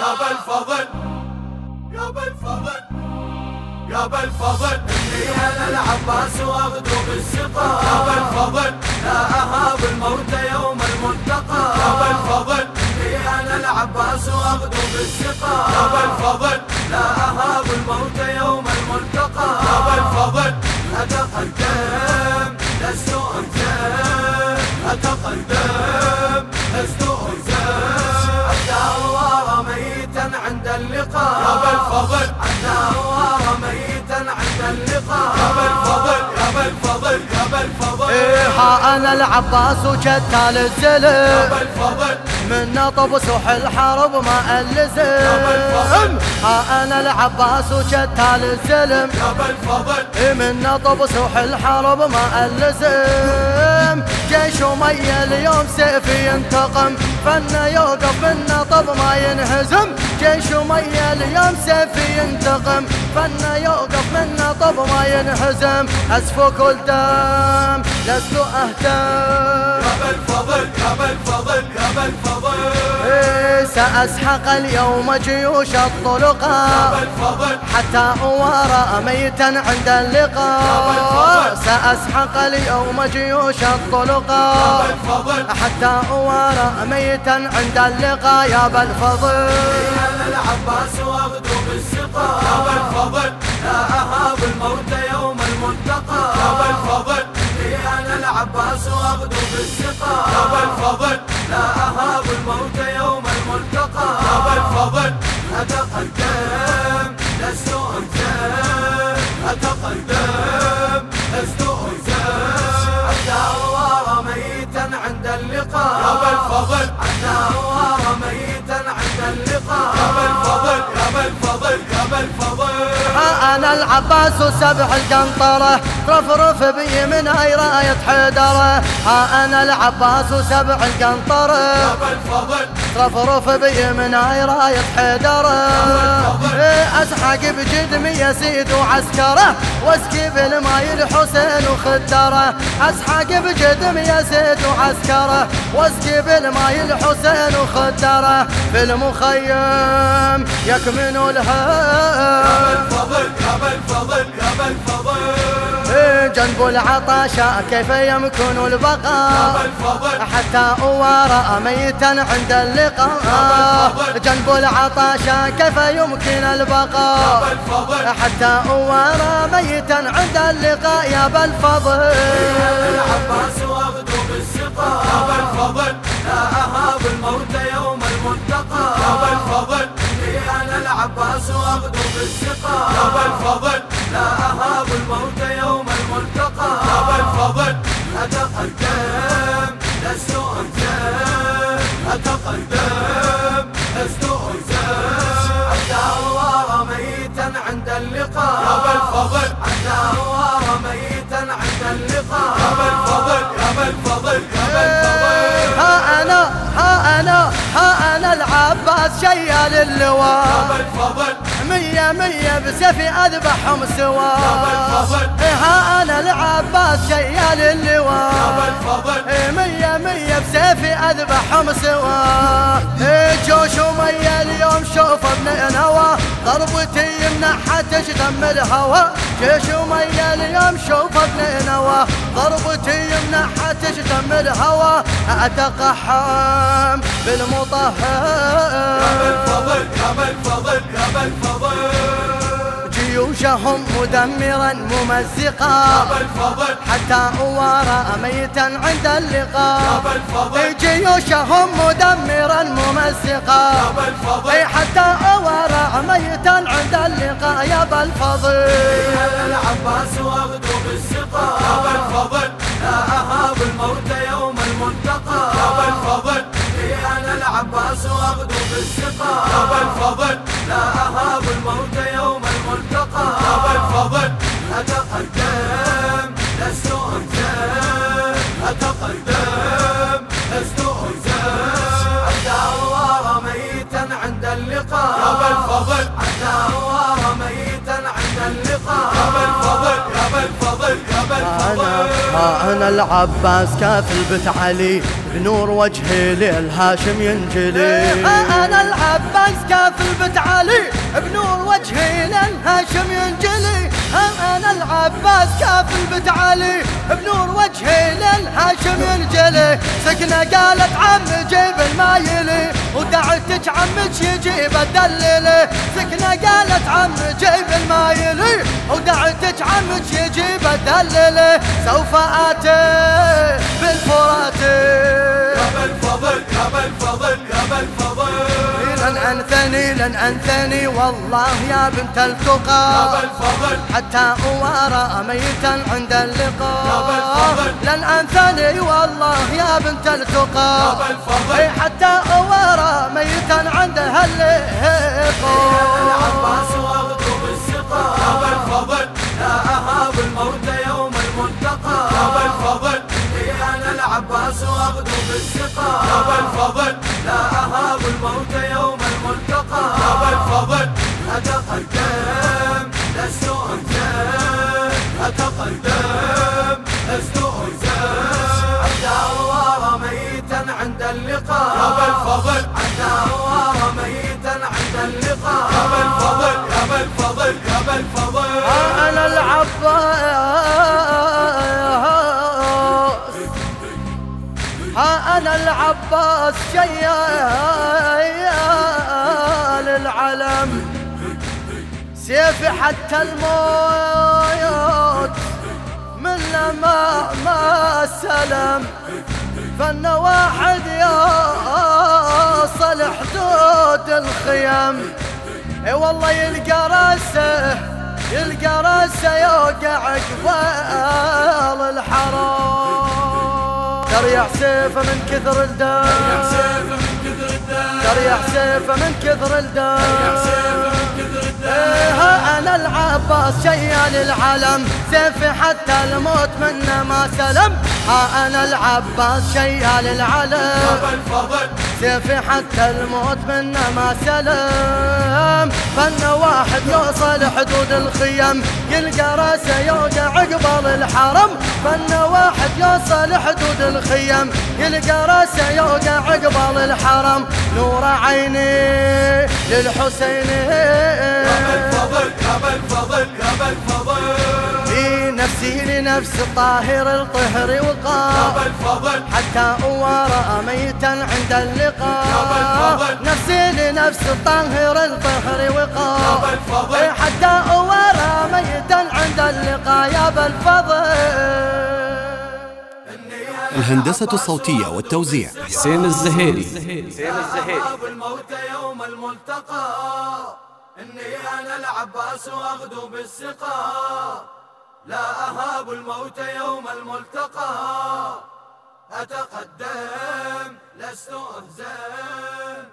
يا بالفضل يا بالفضل يا بالفضل اني أنا العباس وأغدو بالسقا. يا بالفضل لا أهاب الموت يوم الملتقى يا بالفضل اني أنا العباس وأغدو بالسقا. يا بالفضل لا أهاب الموت يوم الملتقى يا بالفضل اتقدم لست انزل اتقدم لست ميتا عند اللقاء. يا بالفضل الدوار ميتا عند اللقاء. يا بالفضل يا بالفضل يا بالفضل إيه ها أنا العباس وجتال الزلم يا بالفضل من نطب سوح الحرب ما ألزم. ها أنا العباس وجتال الزلم يا بالفضل إيه من نطب سوح الحرب ما ألزم. جيش مية اليوم سيفي ينتقم. فن يوقف من نطب ما ينهزم. جيش مية اليوم سيفي ينتقم. فن يوقف من نطب ما ينهزم. اسفك الدم لست أهتم. إيه سأسحق اليوم جيوش يا الطلقاء حتى أوارى ميتا عند اللقاء. سأسحق اليوم جيوش يا الطلقاء حتى أوارى ميتا عند اللقاء. يا بالفضل أنا العباس واغدو بالسقا يا بالفضل لا أهاب الموت يوم الملتقى يا بالفضل أنا العباس واغدو بالسقا يا بالفضل لا أهاب لست حتى أوارى ميتا عند اللقاء. يا بالفضل ميتا عند اللقاء. يا بالفضل يا بالفضل يا بالفضل ها أنا العباس وسبع القنطرة رفرف بي من هاي راية حيدرة ها أنا العباس وسبع يا القنطرة بالفضل رفرف بي من هاي راية حيدرة إيه أسحق بجدمي يزيد وعسكره واسكب الماي الحسين وخدره أسحق بجدمي يزيد وعسكره واسكب الماي الحسين وخدره في المخيم يكمن الهم بالفضل يا بالفضل يا بالفضل جنب العطاشة كيف يمكن يا البقاء حتى أوارى ميتا عند اللقاء. جنب العطاشة كيف يمكن يا البقاء حتى أوارى ميتا عند اللقاء. يا بالفضل العباس واغدو بالسقا يا بالفضل لا أهاب الموت يوم الملتقى. يا بالفضل لي أنا العباس واغدو بالسقا يا بالفضل لا أهاب الموت اتقدم لست انزل اتقدم لست انزل الدوار ميتا عند اللقاء. يا بالفضل الدوار ميتا عند اللقاء. يا بالفضل يا بالفضل يا بالفضل ها أنا ها أنا ها أنا العباس شيال يا اللواء. مية مية بسفي أذبحهم سوا. بالفضل. ها أنا العباس شيال يا اللواء. إيه مية مية بسيفي أذبحهم سوا. إيه جوش ومية اليوم شوف ابن نوى ضربتي يمنحها تشغم الهوى. جيش ومية اليوم شوف ابن نوى ضربتي يمنحها تشغم الهوى. أتقحم بالمطهر يا بالفضل يا بالفضل يا بالفضل جيوشهم مدمرا ممزقا. حتى أوارى ميتا عند اللقاء. جيوشهم مدمرا ممزقا. حتى أوارى ميتا عند اللقاء. يا بالفضل يا العباس واغدو بالسقا. يا بالفضل لا أهاب الموت يوم الملتقى. يا بالفضل لي أنا العباس واغدو بالسقا. يا بالفضل لا أهاب الموت يوم يا بالفضل اتقدم لست انزل اتقدم لست انزل الدوار ميتا عند اللقاء. يا بالفضل الدوار ميتا عند اللقاء. يا يا بالفضل يا بالفضل أنا ها أنا العباس كافل بت علي. بنور وجهي للهاشم ينجلي. أنا العباس كافل بنت علي بنور وجهي للهاشم ينجلي. أنا العباس كافل بنت علي بنور وجهي للهاشم ينجلي. سكنة قالت عم جيب المايلي ودعتك عمك يجيب الدليلي. سكنة قالت عم جيب المايلي ودعتك عمك يجيب الدليلي. سوف آتي لن انثني لن أنثني. والله يا بنت التقى حتى أوارى ميتا عند اللقاء. لن أنثني والله يا بنت التقى حتى أوارى ميتا عند هاللقاء. واخذوا بالسقا يا بالفضل لا أهاب الموت يوم الملتقى. يا بالفضل أتقدم. لست انزل اتقدم لست انزل العباس شيال العلم. سيفي حتى الموت من ما ما سلم. فن واحد يوصل حدود الخيم. إي والله يلقى راسه يلقى راسه يوقع قبال الحرام. تريح سيفه من كثر الدم. تريح سيفه من كثر الدم. يا سيف من كثر الدم ها أنا العباس شيال العلم. سيفي حتى الموت منه ما سلم. ها أنا العباس شيال يا العلم سيفي حتى الموت منه ما سلم. فن واحد يوصل حدود الخيم. يلقى رأسه يوقع قبل الحرم. فن واحد يوصل حدود الخيم. يلقى رأسه يوقع قبل الحرم. نور عيني للحسين. يا بالفضل يا بالفضل يا بالفضل في نفسي لنفس الطاهر الطهر بالفضل حتى أوارى ميتا عند اللقاء. نفسي لنفس الطاهر الطهر يا وقام بالفضل. إي حتى أوارى ميتا عند اللقاء. يا بالفضل الهندسة الصوتية والتوزيع. حسين الزهيري. أصحاب الموت يوم الملتقى. إني أنا العباس وأغدو بالسقا لا أهاب الموت يوم الملتقى. أتقدم لست أهزم.